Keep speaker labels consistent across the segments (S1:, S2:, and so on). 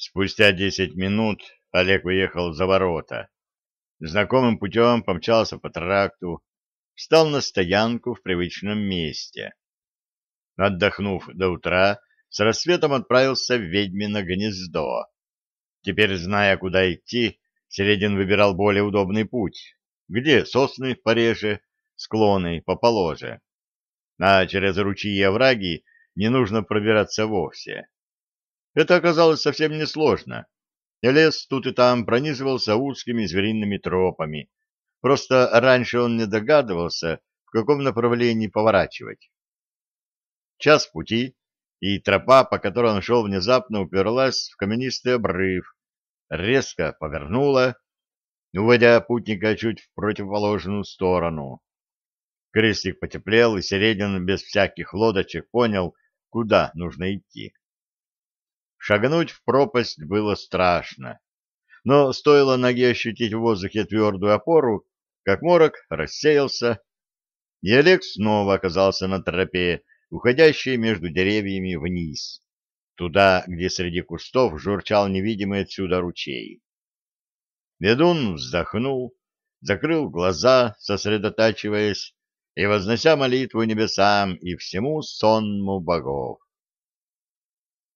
S1: Спустя десять минут Олег уехал за ворота. Знакомым путем помчался по тракту, встал на стоянку в привычном месте. Отдохнув до утра, с рассветом отправился в ведьмино гнездо. Теперь, зная, куда идти, Середин выбирал более удобный путь, где сосны пореже, склоны поположе. А через ручьи и овраги не нужно пробираться вовсе. Это оказалось совсем несложно. Лес тут и там пронизывался узкими звериными тропами. Просто раньше он не догадывался, в каком направлении поворачивать. Час пути, и тропа, по которой он шел, внезапно уперлась в каменистый обрыв, резко повернула, уводя путника чуть в противоположную сторону. Крестик потеплел, и Середин без всяких лодочек понял, куда нужно идти. Шагнуть в пропасть было страшно, но стоило ноге ощутить в воздухе твердую опору, как морок рассеялся, и Олег снова оказался на тропе, уходящей между деревьями вниз, туда, где среди кустов журчал невидимый отсюда ручей. Ведун вздохнул, закрыл глаза, сосредотачиваясь и вознося молитву небесам и всему сонму богов.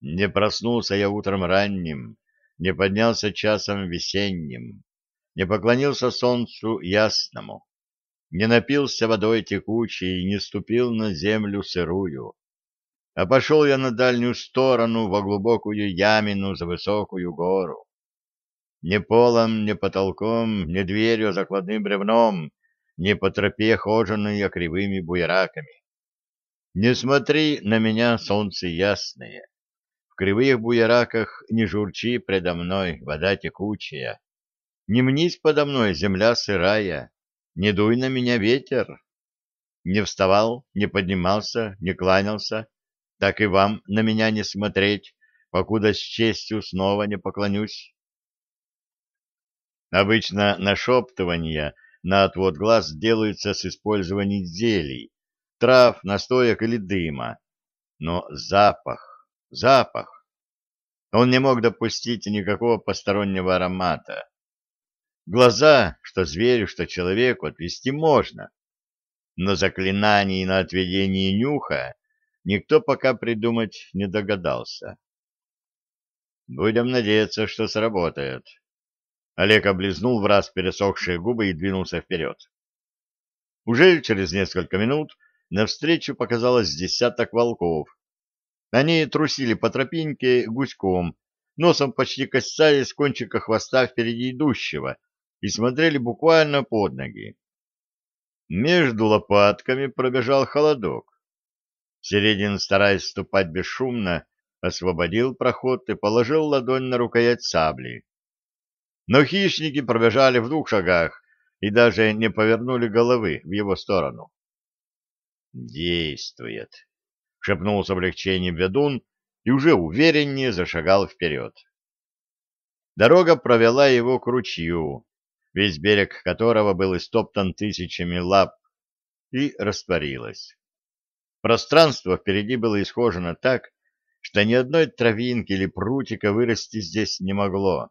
S1: Не проснулся я утром ранним, не поднялся часом весенним, не поклонился солнцу ясному, не напился водой текучей, не ступил на землю сырую, а пошел я на дальнюю сторону, во глубокую ямину за высокую гору. Не полом, не потолком, не дверью, закладным бревном — не по тропе хоженой, кривыми буераками. Не смотри на меня, солнце ясное. В кривых буераках не журчи предо мной, вода текучая. Не мнись подо мной, земля сырая, не дуй на меня ветер. Не вставал, не поднимался, не кланялся, так и вам на меня не смотреть, покуда с честью снова не поклонюсь. Обычно нашептывания на отвод глаз делаются с использованием зелий, трав, настоек или дыма. Но запах, запах. Он не мог допустить никакого постороннего аромата. Глаза, что зверю, что человеку, отвести можно. Но заклинаний на отведение нюха никто пока придумать не догадался. Будем надеяться, что сработает. Олег облизнул в раз пересохшие губы и двинулся вперед. Уже через несколько минут навстречу показалось десяток волков. Они трусили по тропинке гуськом, носом почти касаясь кончика хвоста впереди идущего, и смотрели буквально под ноги. Между лопатками пробежал холодок. Середин, стараясь ступать бесшумно, освободил проход и положил ладонь на рукоять сабли. Но хищники пробежали в двух шагах и даже не повернули головы в его сторону. «Действует!» — шепнул с облегчением ведун и уже увереннее зашагал вперед. Дорога провела его к ручью, весь берег которого был истоптан тысячами лап, и растворилась. Пространство впереди было исхожено так, что ни одной травинки или прутика вырасти здесь не могло.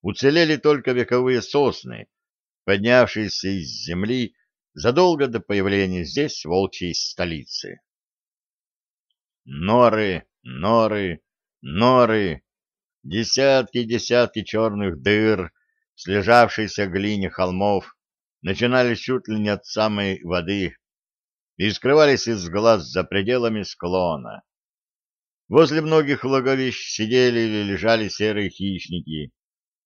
S1: Уцелели только вековые сосны, поднявшиеся из земли задолго до появления здесь волчьей столицы. Норы, норы, норы, десятки-десятки черных дыр, слежавшейся глине холмов, начинались чуть ли не от самой воды и скрывались из глаз за пределами склона. Возле многих логовищ сидели или лежали серые хищники,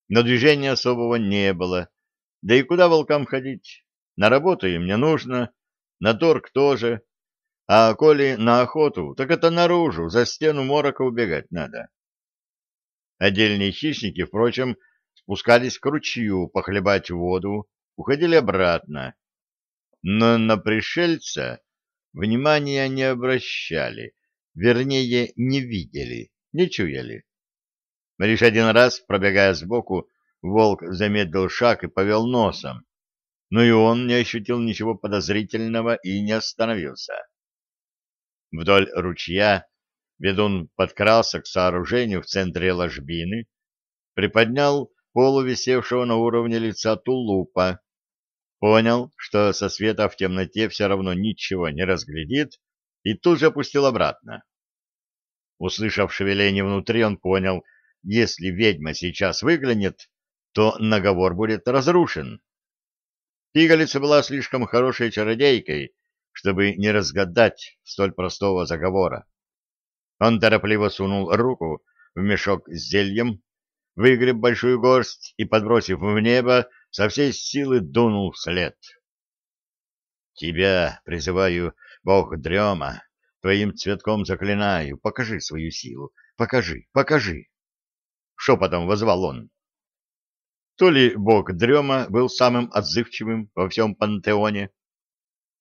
S1: но движения особого не было. Да и куда волкам ходить? На работу им не нужно, на торг тоже. А коли на охоту, так это наружу, за стену морока убегать надо. Отдельные хищники, впрочем, спускались к ручью похлебать воду, уходили обратно. Но на пришельца внимания не обращали, вернее, не видели, не чуяли. Лишь один раз, пробегая сбоку, волк замедлил шаг и повел носом, но и он не ощутил ничего подозрительного и не остановился. Вдоль ручья Ведун подкрался к сооружению в центре ложбины, приподнял полувисевшего на уровне лица тулупа, понял, что со света в темноте все равно ничего не разглядит, и тут же опустил обратно. Услышав шевеление внутри, он понял, если ведьма сейчас выглянет, то наговор будет разрушен. Пигалица была слишком хорошей чародейкой, чтобы не разгадать столь простого заговора. Он торопливо сунул руку в мешок с зельем, выгреб большую горсть и, подбросив в небо, со всей силы дунул вслед. «Тебя призываю, бог дрема, твоим цветком заклинаю, покажи свою силу, покажи, покажи!» Шепотом возвал он. То ли бог дрема был самым отзывчивым во всем пантеоне,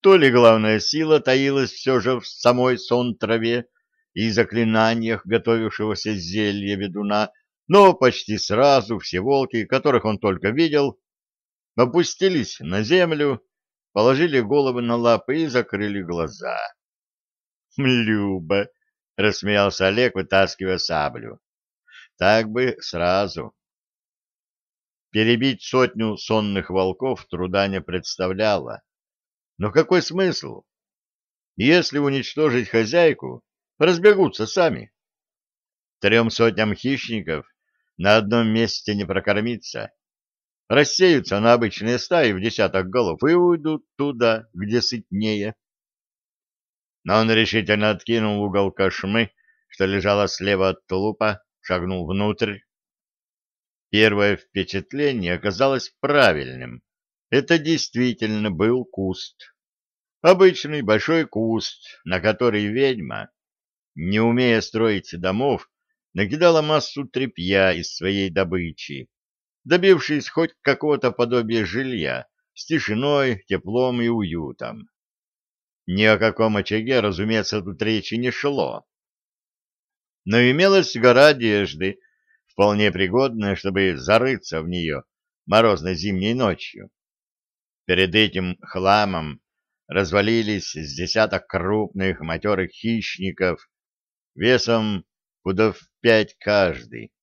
S1: то ли главная сила таилась все же в самой сон-траве и заклинаниях готовившегося зелья ведуна, но почти сразу все волки, которых он только видел, опустились на землю, положили головы на лапы и закрыли глаза. «Люба!» — рассмеялся Олег, вытаскивая саблю. «Так бы сразу». Перебить сотню сонных волков труда не представляло. Но какой смысл? Если уничтожить хозяйку, разбегутся сами. Трем сотням хищников на одном месте не прокормиться. Рассеются на обычные стаи в десяток голов и уйдут туда, где сытнее. Но он решительно откинул угол кошмы, что лежало слева от тулупа, шагнул внутрь. Первое впечатление оказалось правильным. Это действительно был куст. Обычный большой куст, на который ведьма, не умея строить домов, накидала массу тряпья из своей добычи, добившись хоть какого-то подобия жилья с тишиной, теплом и уютом. Ни о каком очаге, разумеется, тут речи не шло. Но имелась гора одежды, вполне пригодная, чтобы зарыться в нее морозной зимней ночью. Перед этим хламом развалились с десяток крупных матерых хищников весом пудов пять каждый,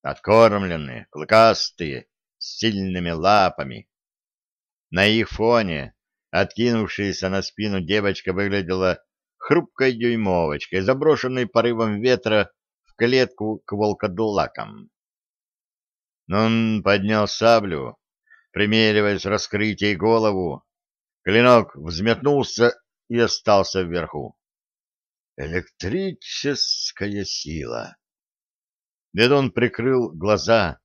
S1: откормленные, клыкастые, с сильными лапами. На их фоне откинувшаяся на спину девочка выглядела хрупкой дюймовочкой, заброшенной порывом ветра в клетку к волкодулакам. Он поднял саблю, примериваясь раскрыть ей голову. Клинок взметнулся и остался вверху. Электрическая сила. Ведун прикрыл глаза,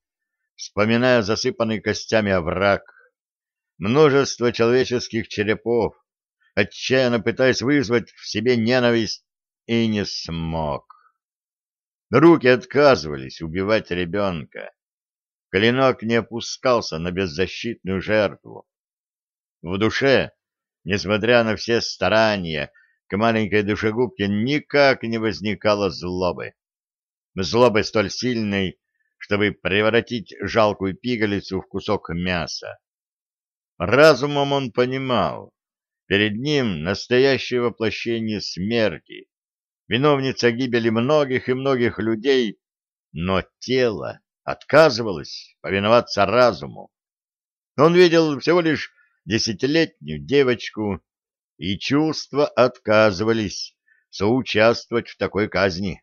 S1: вспоминая засыпанный костями овраг, множество человеческих черепов, отчаянно пытаясь вызвать в себе ненависть, и не смог. Руки отказывались убивать ребенка. Клинок не опускался на беззащитную жертву. В душе, несмотря на все старания, к маленькой душегубке никак не возникало злобы. Злобы столь сильной, чтобы превратить жалкую пигалицу в кусок мяса. Разумом он понимал, перед ним настоящее воплощение смерти, виновница гибели многих и многих людей, но тело отказывалось повиноваться разуму. Он видел всего лишь десятилетнюю девочку, и чувства отказывались соучаствовать в такой казни.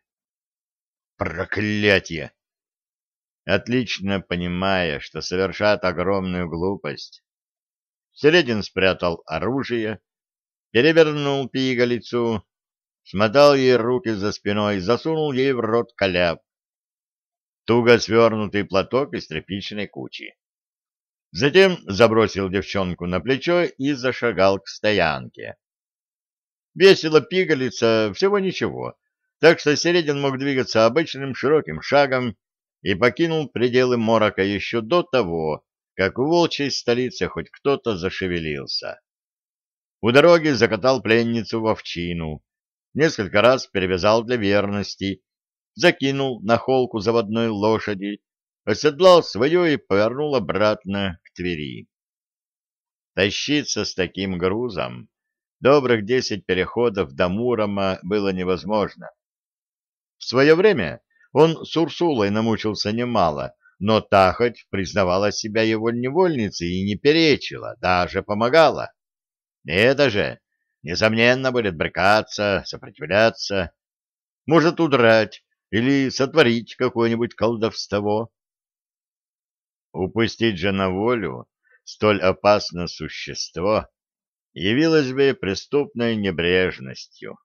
S1: Проклятие! Отлично понимая, что совершат огромную глупость, Середин спрятал оружие, перевернул пигалицу, смотал ей руки за спиной, засунул ей в рот каляп, туго свернутый платок из тряпичной кучи. Затем забросил девчонку на плечо и зашагал к стоянке. Весело пигалица, всего ничего, так что Середин мог двигаться обычным широким шагом и покинул пределы морока еще до того, как в волчьей столице хоть кто-то зашевелился. У дороги закатал пленницу в овчину, несколько раз перевязал для верности, закинул на холку заводной лошади оседлал свое и повернул обратно к Твери. Тащиться с таким грузом добрых десять переходов до Мурома было невозможно. В свое время он с Урсулой намучился немало, но та хоть признавала себя его невольницей и не перечила, даже помогала. Это же, несомненно, будет брыкаться, сопротивляться, может удрать или сотворить какое-нибудь колдовство. Упустить же на волю столь опасное существо явилось бы преступной небрежностью.